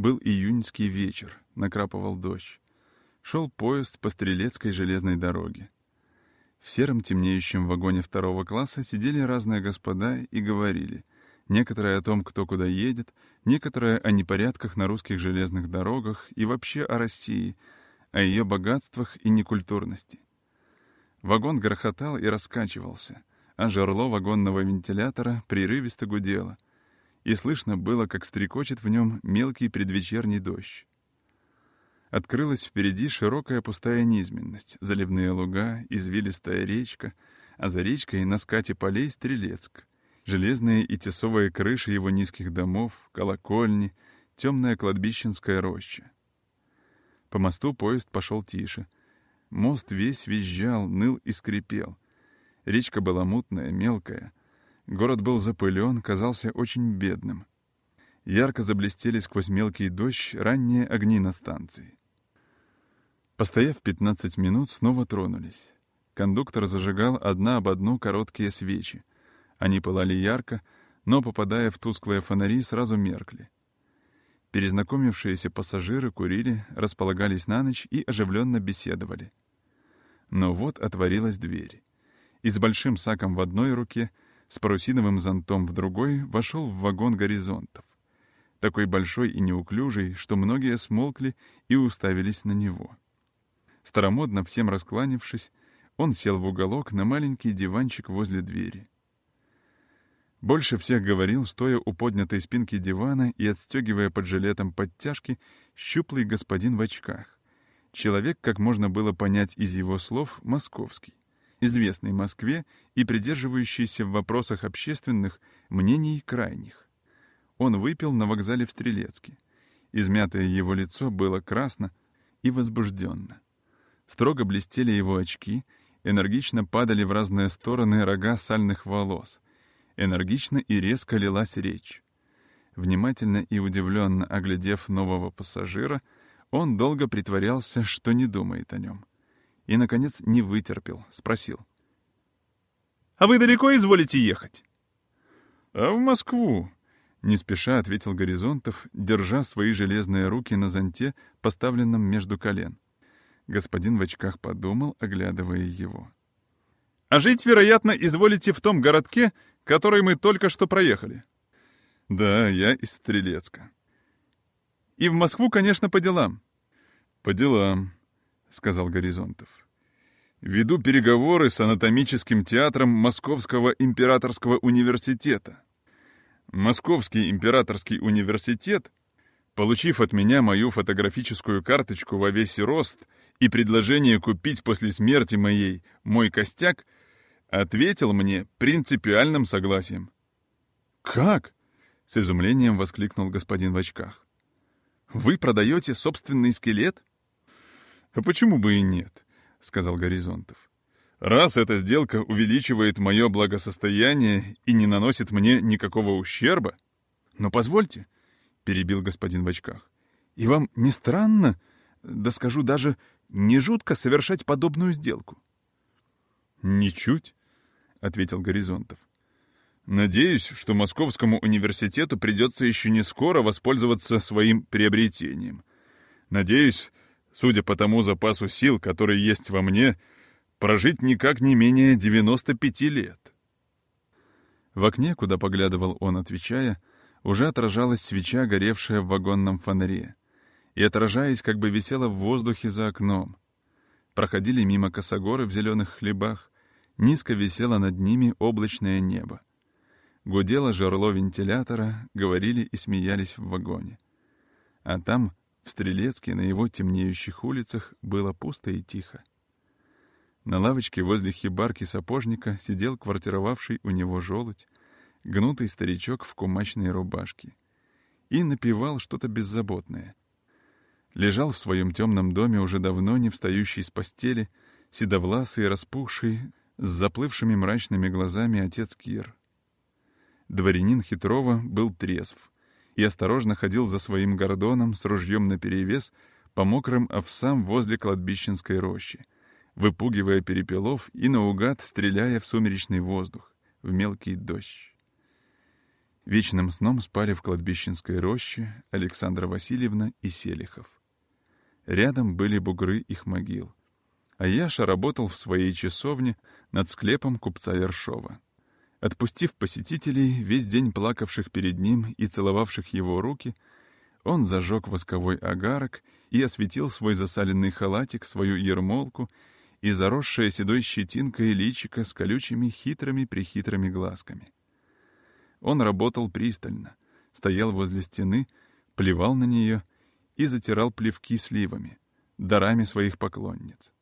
Был июньский вечер, накрапывал дождь. Шел поезд по Стрелецкой железной дороге. В сером темнеющем вагоне второго класса сидели разные господа и говорили. Некоторые о том, кто куда едет, некоторые о непорядках на русских железных дорогах и вообще о России, о ее богатствах и некультурности. Вагон грохотал и раскачивался, а жерло вагонного вентилятора прерывисто гудело — и слышно было, как стрекочет в нем мелкий предвечерний дождь. Открылась впереди широкая пустая низменность, заливные луга, извилистая речка, а за речкой на скате полей Стрелецк, железные и тесовые крыши его низких домов, колокольни, темная кладбищенская роща. По мосту поезд пошел тише. Мост весь визжал, ныл и скрипел. Речка была мутная, мелкая — Город был запылен, казался очень бедным. Ярко заблестели сквозь мелкий дождь ранние огни на станции. Постояв 15 минут, снова тронулись. Кондуктор зажигал одна об одну короткие свечи. Они пылали ярко, но, попадая в тусклые фонари, сразу меркли. Перезнакомившиеся пассажиры курили, располагались на ночь и оживленно беседовали. Но вот отворилась дверь. И с большим саком в одной руке — с парусиновым зонтом в другой вошел в вагон горизонтов. Такой большой и неуклюжий, что многие смолкли и уставились на него. Старомодно всем раскланившись, он сел в уголок на маленький диванчик возле двери. Больше всех говорил, стоя у поднятой спинки дивана и отстегивая под жилетом подтяжки, щуплый господин в очках. Человек, как можно было понять из его слов, московский известный Москве и придерживающийся в вопросах общественных мнений крайних. Он выпил на вокзале в Стрелецке. Измятое его лицо было красно и возбужденно. Строго блестели его очки, энергично падали в разные стороны рога сальных волос. Энергично и резко лилась речь. Внимательно и удивленно оглядев нового пассажира, он долго притворялся, что не думает о нем и, наконец, не вытерпел, спросил. «А вы далеко изволите ехать?» «А в Москву», — не спеша ответил Горизонтов, держа свои железные руки на зонте, поставленном между колен. Господин в очках подумал, оглядывая его. «А жить, вероятно, изволите в том городке, который мы только что проехали?» «Да, я из Стрелецка». «И в Москву, конечно, по делам». «По делам», — сказал Горизонтов. «Веду переговоры с анатомическим театром Московского императорского университета. Московский императорский университет, получив от меня мою фотографическую карточку во весь рост и предложение купить после смерти моей мой костяк, ответил мне принципиальным согласием». «Как?» — с изумлением воскликнул господин в очках. «Вы продаете собственный скелет?» «А почему бы и нет?» — сказал Горизонтов. «Раз эта сделка увеличивает мое благосостояние и не наносит мне никакого ущерба...» «Но позвольте», — перебил господин в очках, — «и вам не странно, да скажу даже, не жутко совершать подобную сделку?» «Ничуть», — ответил Горизонтов. «Надеюсь, что Московскому университету придется еще не скоро воспользоваться своим приобретением. Надеюсь, судя по тому запасу сил, который есть во мне, прожить никак не менее 95 лет. В окне, куда поглядывал он, отвечая, уже отражалась свеча, горевшая в вагонном фонаре, и, отражаясь, как бы висела в воздухе за окном. Проходили мимо косогоры в зеленых хлебах, низко висело над ними облачное небо. Гудело жерло вентилятора, говорили и смеялись в вагоне. А там, в Стрелецке на его темнеющих улицах было пусто и тихо. На лавочке возле хибарки сапожника сидел квартировавший у него желудь, гнутый старичок в кумачной рубашке, и напевал что-то беззаботное. Лежал в своем темном доме уже давно не встающий с постели, седовласый, распухший, с заплывшими мрачными глазами отец Кир. Дворянин Хитрова был трезв, и осторожно ходил за своим гордоном с ружьем наперевес по мокрым овсам возле кладбищенской рощи, выпугивая перепелов и наугад стреляя в сумеречный воздух, в мелкий дождь. Вечным сном спали в кладбищенской роще Александра Васильевна и Селихов. Рядом были бугры их могил. А Яша работал в своей часовне над склепом купца Ершова. Отпустив посетителей, весь день плакавших перед ним и целовавших его руки, он зажег восковой агарок и осветил свой засаленный халатик, свою ермолку и заросшее седой щетинкой личико с колючими хитрыми-прихитрыми глазками. Он работал пристально, стоял возле стены, плевал на нее и затирал плевки сливами, дарами своих поклонниц.